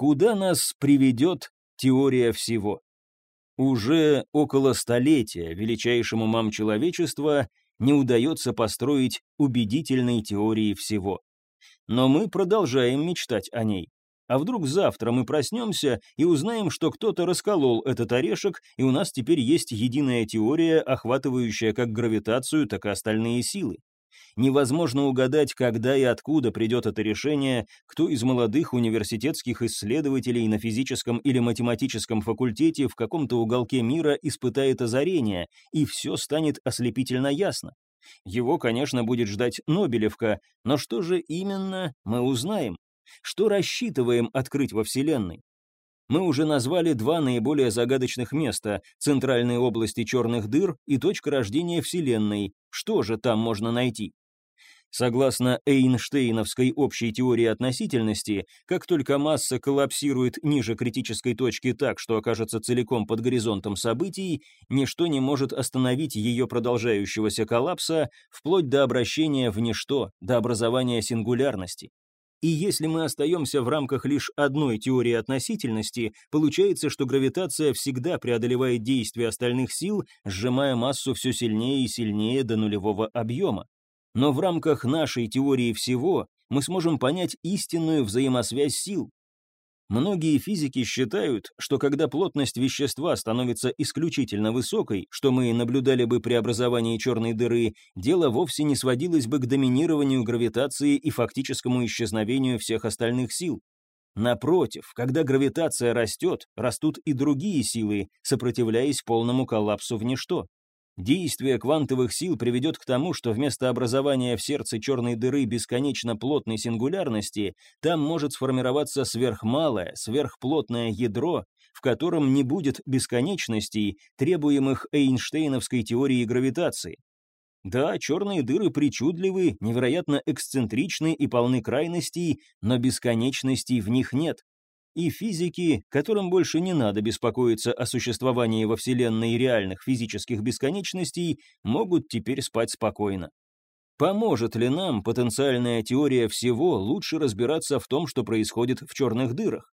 Куда нас приведет теория всего? Уже около столетия величайшим умам человечества не удается построить убедительной теории всего. Но мы продолжаем мечтать о ней. А вдруг завтра мы проснемся и узнаем, что кто-то расколол этот орешек, и у нас теперь есть единая теория, охватывающая как гравитацию, так и остальные силы. Невозможно угадать, когда и откуда придет это решение, кто из молодых университетских исследователей на физическом или математическом факультете в каком-то уголке мира испытает озарение, и все станет ослепительно ясно. Его, конечно, будет ждать Нобелевка, но что же именно, мы узнаем. Что рассчитываем открыть во Вселенной? Мы уже назвали два наиболее загадочных места – центральные области черных дыр и точка рождения Вселенной. Что же там можно найти? Согласно Эйнштейновской общей теории относительности, как только масса коллапсирует ниже критической точки так, что окажется целиком под горизонтом событий, ничто не может остановить ее продолжающегося коллапса вплоть до обращения в ничто, до образования сингулярности. И если мы остаемся в рамках лишь одной теории относительности, получается, что гравитация всегда преодолевает действия остальных сил, сжимая массу все сильнее и сильнее до нулевого объема. Но в рамках нашей теории всего мы сможем понять истинную взаимосвязь сил, Многие физики считают, что когда плотность вещества становится исключительно высокой, что мы наблюдали бы при образовании черной дыры, дело вовсе не сводилось бы к доминированию гравитации и фактическому исчезновению всех остальных сил. Напротив, когда гравитация растет, растут и другие силы, сопротивляясь полному коллапсу в ничто. Действие квантовых сил приведет к тому, что вместо образования в сердце черной дыры бесконечно плотной сингулярности, там может сформироваться сверхмалое, сверхплотное ядро, в котором не будет бесконечностей, требуемых Эйнштейновской теорией гравитации. Да, черные дыры причудливы, невероятно эксцентричны и полны крайностей, но бесконечностей в них нет и физики, которым больше не надо беспокоиться о существовании во Вселенной реальных физических бесконечностей, могут теперь спать спокойно. Поможет ли нам потенциальная теория всего лучше разбираться в том, что происходит в черных дырах?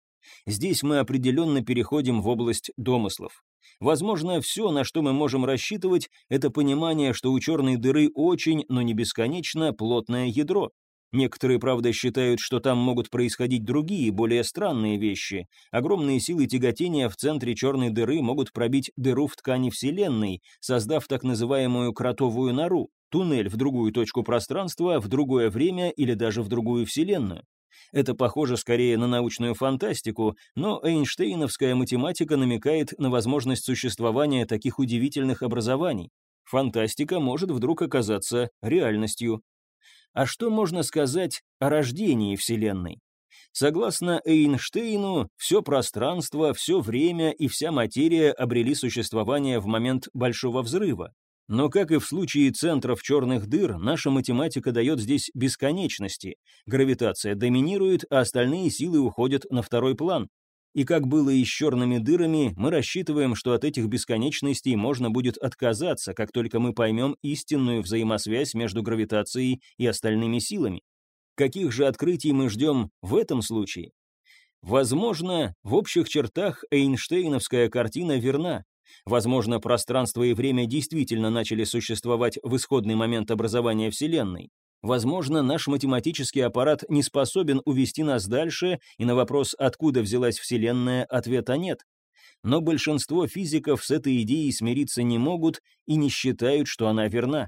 Здесь мы определенно переходим в область домыслов. Возможно, все, на что мы можем рассчитывать, это понимание, что у черной дыры очень, но не бесконечно плотное ядро. Некоторые, правда, считают, что там могут происходить другие, более странные вещи. Огромные силы тяготения в центре черной дыры могут пробить дыру в ткани Вселенной, создав так называемую кротовую нору, туннель в другую точку пространства, в другое время или даже в другую Вселенную. Это похоже скорее на научную фантастику, но Эйнштейновская математика намекает на возможность существования таких удивительных образований. Фантастика может вдруг оказаться реальностью. А что можно сказать о рождении Вселенной? Согласно Эйнштейну, все пространство, все время и вся материя обрели существование в момент Большого взрыва. Но, как и в случае центров черных дыр, наша математика дает здесь бесконечности. Гравитация доминирует, а остальные силы уходят на второй план. И как было и с черными дырами, мы рассчитываем, что от этих бесконечностей можно будет отказаться, как только мы поймем истинную взаимосвязь между гравитацией и остальными силами. Каких же открытий мы ждем в этом случае? Возможно, в общих чертах Эйнштейновская картина верна. Возможно, пространство и время действительно начали существовать в исходный момент образования Вселенной. Возможно, наш математический аппарат не способен увести нас дальше, и на вопрос, откуда взялась Вселенная, ответа нет. Но большинство физиков с этой идеей смириться не могут и не считают, что она верна.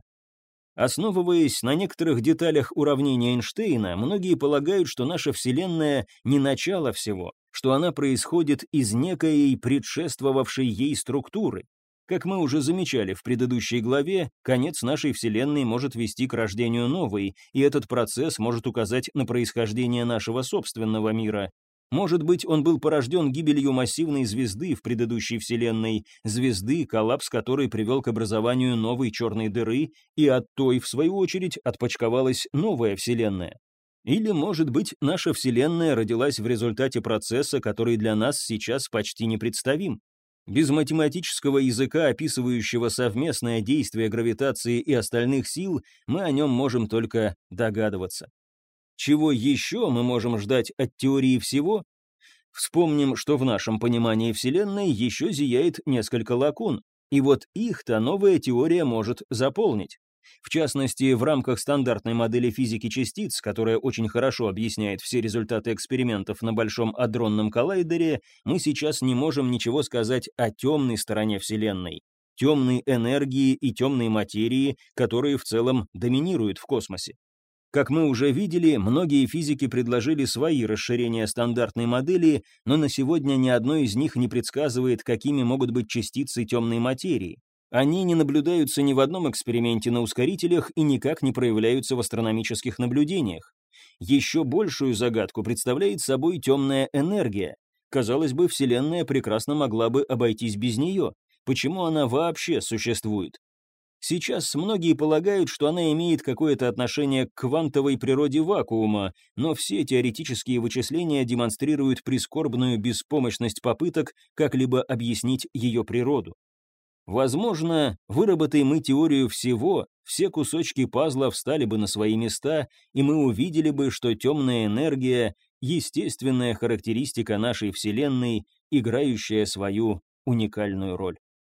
Основываясь на некоторых деталях уравнения Эйнштейна, многие полагают, что наша Вселенная не начало всего, что она происходит из некой предшествовавшей ей структуры. Как мы уже замечали в предыдущей главе, конец нашей Вселенной может вести к рождению новой, и этот процесс может указать на происхождение нашего собственного мира. Может быть, он был порожден гибелью массивной звезды в предыдущей Вселенной, звезды, коллапс которой привел к образованию новой черной дыры, и от той, в свою очередь, отпочковалась новая Вселенная. Или, может быть, наша Вселенная родилась в результате процесса, который для нас сейчас почти непредставим. Без математического языка, описывающего совместное действие гравитации и остальных сил, мы о нем можем только догадываться. Чего еще мы можем ждать от теории всего? Вспомним, что в нашем понимании Вселенной еще зияет несколько лакун, и вот их-то новая теория может заполнить. В частности, в рамках стандартной модели физики частиц, которая очень хорошо объясняет все результаты экспериментов на Большом адронном коллайдере, мы сейчас не можем ничего сказать о темной стороне Вселенной, темной энергии и темной материи, которые в целом доминируют в космосе. Как мы уже видели, многие физики предложили свои расширения стандартной модели, но на сегодня ни одно из них не предсказывает, какими могут быть частицы темной материи. Они не наблюдаются ни в одном эксперименте на ускорителях и никак не проявляются в астрономических наблюдениях. Еще большую загадку представляет собой темная энергия. Казалось бы, Вселенная прекрасно могла бы обойтись без нее. Почему она вообще существует? Сейчас многие полагают, что она имеет какое-то отношение к квантовой природе вакуума, но все теоретические вычисления демонстрируют прискорбную беспомощность попыток как-либо объяснить ее природу. Возможно, выработай мы теорию всего, все кусочки пазла встали бы на свои места, и мы увидели бы, что темная энергия — естественная характеристика нашей Вселенной, играющая свою уникальную роль.